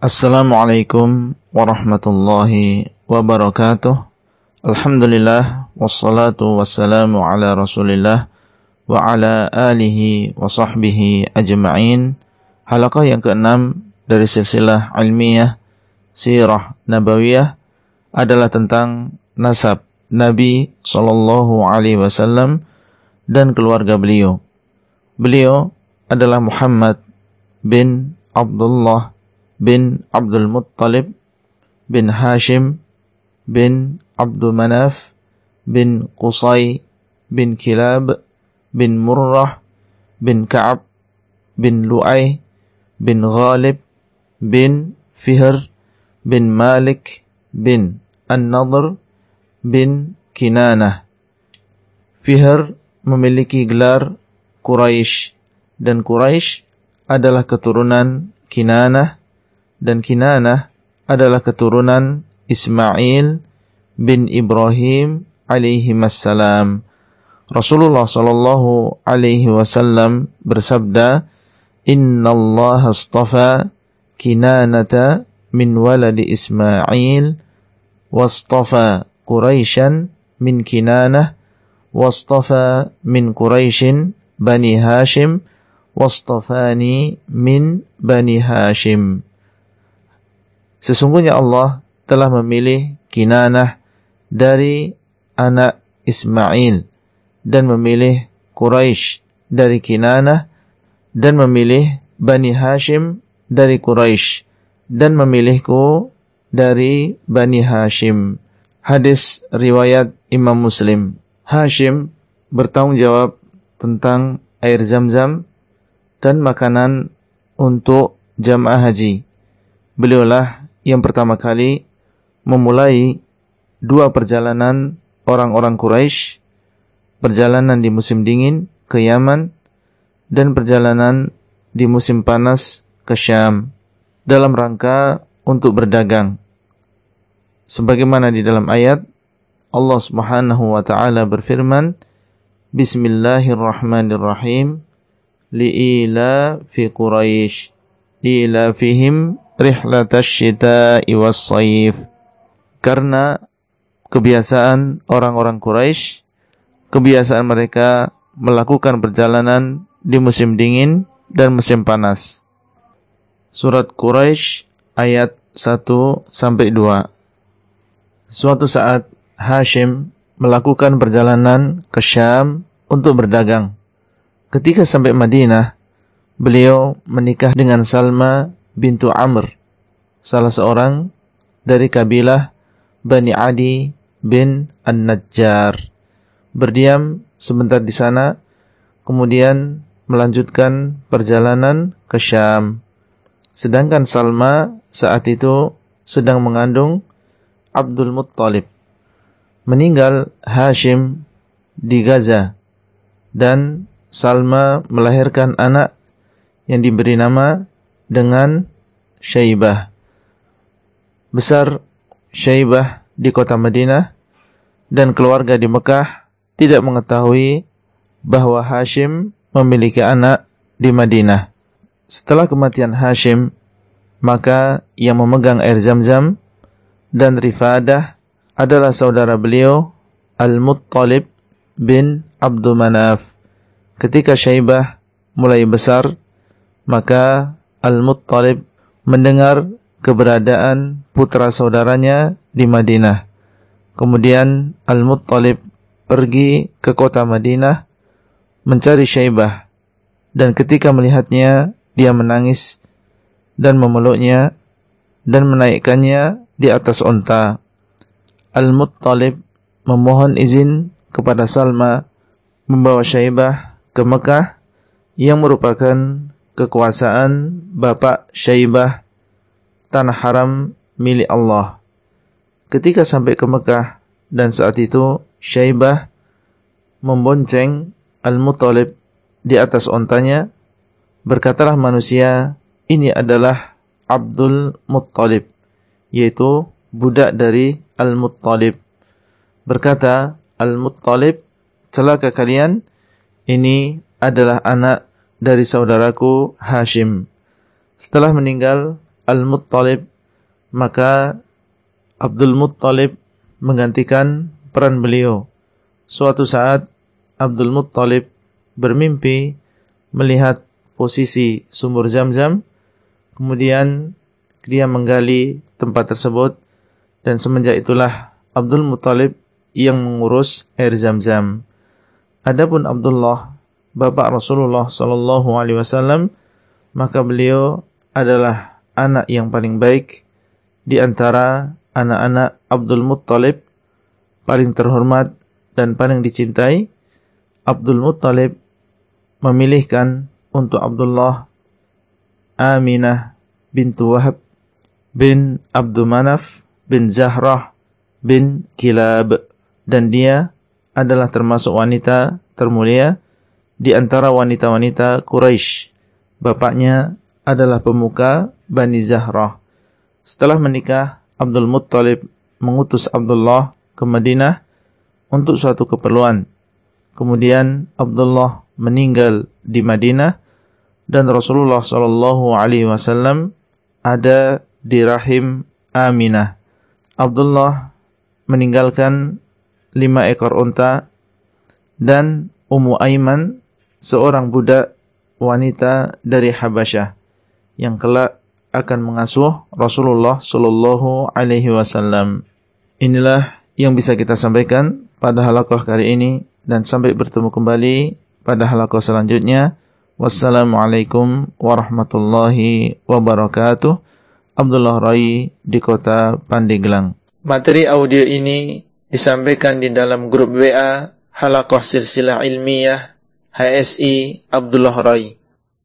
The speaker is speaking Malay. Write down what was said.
Assalamualaikum warahmatullahi wabarakatuh. Alhamdulillah wassalatu wassalamu ala Rasulillah wa ala alihi wa sahbihi ajma'in. Halaqah yang keenam dari silsilah ilmiah sirah nabawiyah adalah tentang nasab Nabi sallallahu alaihi wasallam dan keluarga beliau. Beliau adalah Muhammad bin Abdullah bin Abdul Muttalib bin Hashim bin Abdul Manaf bin Qusay bin Kilab bin Murrah bin Ka'ab bin Lu'ay bin Ghalib bin Fihr bin Malik bin An-Nadr bin Kinanah. Fihr memiliki gelar Quraisy dan Quraisy adalah keturunan Kinanah dan Kinanah adalah keturunan Ismail bin Ibrahim alaihi wassalam. Rasulullah sallallahu alaihi wasallam bersabda, "Inna Allah astafa Kinanata min waladi Ismail wastafa Quraisyan min Kinanah wastafa min Quraisyin Bani Hashim wastafani min Bani Hashim." Sesungguhnya Allah telah memilih Kinanah dari anak Ismail dan memilih Quraisy dari Kinanah dan memilih Bani Hashim dari Quraisy dan memilihku dari Bani Hashim. Hadis riwayat Imam Muslim. Hashim bertanggung jawab tentang air zam-zam dan makanan untuk jamaah haji. Beliaulah yang pertama kali memulai dua perjalanan orang-orang Quraisy, perjalanan di musim dingin ke Yaman dan perjalanan di musim panas ke Syam dalam rangka untuk berdagang. Sebagaimana di dalam ayat Allah Subhanahu wa taala berfirman Bismillahirrahmanirrahim liila fi Quraisy ila fihim rihlat asyita'i was-sayif karena kebiasaan orang-orang Quraisy kebiasaan mereka melakukan perjalanan di musim dingin dan musim panas. Surat Quraisy ayat 1 sampai 2 suatu saat Hashim melakukan perjalanan ke Syam untuk berdagang. Ketika sampai Madinah beliau menikah dengan Salma bintu Amr, salah seorang dari kabilah Bani Adi bin An-Najjar. Berdiam sebentar di sana, kemudian melanjutkan perjalanan ke Syam. Sedangkan Salma saat itu sedang mengandung Abdul Muttalib. Meninggal Hashim di Gaza dan Salma melahirkan anak yang diberi nama dengan Syaibah. Besar Syaibah di kota Madinah dan keluarga di Mekah tidak mengetahui bahawa Hashim memiliki anak di Madinah. Setelah kematian Hashim, maka yang memegang air zam-zam dan Rifadah adalah saudara beliau Al-Muttalib bin Abdul Manaf. Ketika Syaibah mulai besar, maka Al-Muttalib mendengar keberadaan putra saudaranya di Madinah. Kemudian Al-Muttalib pergi ke kota Madinah mencari Syaibah. Dan ketika melihatnya, dia menangis dan memeluknya dan menaikkannya di atas onta. Al-Muttalib memohon izin kepada Salma membawa Syaibah ke Mekah yang merupakan kekuasaan Bapak Syaibah tanah haram milik Allah. Ketika sampai ke Mekah dan saat itu Syaibah membonceng Al-Muttalib di atas ontanya, berkatalah manusia, ini adalah Abdul Muttalib, yaitu budak dari Al-Muttalib. Berkata Al-Muttalib, celaka kalian, ini adalah anak dari saudaraku Hashim. Setelah meninggal Al-Muttalib, maka Abdul Muttalib menggantikan peran beliau. Suatu saat Abdul Muttalib bermimpi melihat posisi sumur Zamzam, kemudian dia menggali tempat tersebut dan semenjak itulah Abdul Muttalib yang mengurus air Zamzam. Adapun Abdullah, bapa Rasulullah sallallahu alaihi wasallam, maka beliau adalah anak yang paling baik di antara anak-anak Abdul Muttalib paling terhormat dan paling dicintai. Abdul Muttalib memilihkan untuk Abdullah Aminah bintu Wahab bin Abdul Manaf bin Zahrah bin Kilab. Dan dia adalah termasuk wanita termulia di antara wanita-wanita Quraisy. Bapaknya adalah pemuka Bani Zahrah. Setelah menikah, Abdul Muttalib mengutus Abdullah ke Madinah untuk suatu keperluan. Kemudian Abdullah meninggal di Madinah dan Rasulullah sallallahu alaihi wasallam ada di rahim Aminah. Abdullah meninggalkan lima ekor unta dan Ummu Aiman seorang budak wanita dari Habasyah yang kelak akan mengasuh Rasulullah sallallahu alaihi wasallam. Inilah yang bisa kita sampaikan pada halaqah kali ini dan sampai bertemu kembali pada halaqah selanjutnya. Wassalamualaikum warahmatullahi wabarakatuh. Abdullah Rai di kota Pandeglang. Materi audio ini disampaikan di dalam grup WA Halaqah Silsilah Ilmiah HSI Abdullah Rai.